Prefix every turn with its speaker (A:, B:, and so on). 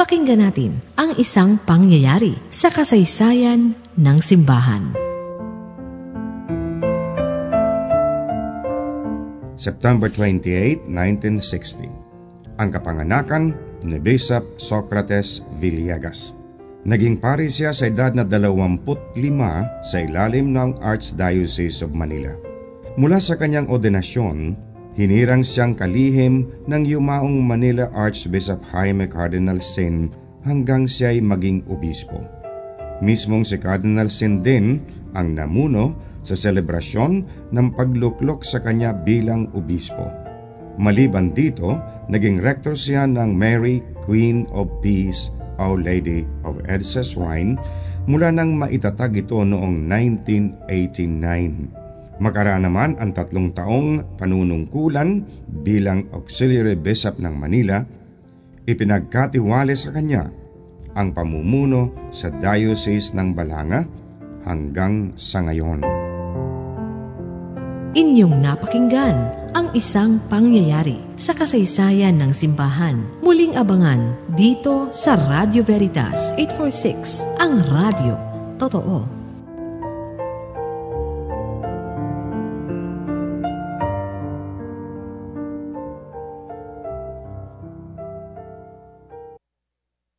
A: Pakinggan natin ang isang pangyayari sa kasaysayan ng simbahan.
B: September 28, 1960 Ang kapanganakan ni Bishop Socrates Villegas. Naging pari siya sa edad na 25 sa ilalim ng Archdiocese of Manila. Mula sa kanyang ordinasyon, hinirang siyang kalihim ng yumaong Manila Archbishop Jaime Cardinal Sin hanggang siya'y maging obispo. Mismong si Cardinal Sin din ang namuno sa selebrasyon ng pagluklok sa kanya bilang obispo. Maliban dito, naging rector siya ng Mary, Queen of Peace Our Lady of Edsa Shrine mula nang maitatag ito noong 1989. Makaraan naman ang tatlong taong panunungkulan bilang Auxiliary Bishop ng Manila, ipinagkatiwala sa kanya ang pamumuno sa Diocese ng Balanga hanggang sa ngayon.
A: Inyong napakinggan ang isang pangyayari sa kasaysayan ng simbahan. Muling abangan dito sa Radio Veritas 846, ang radio. Totoo.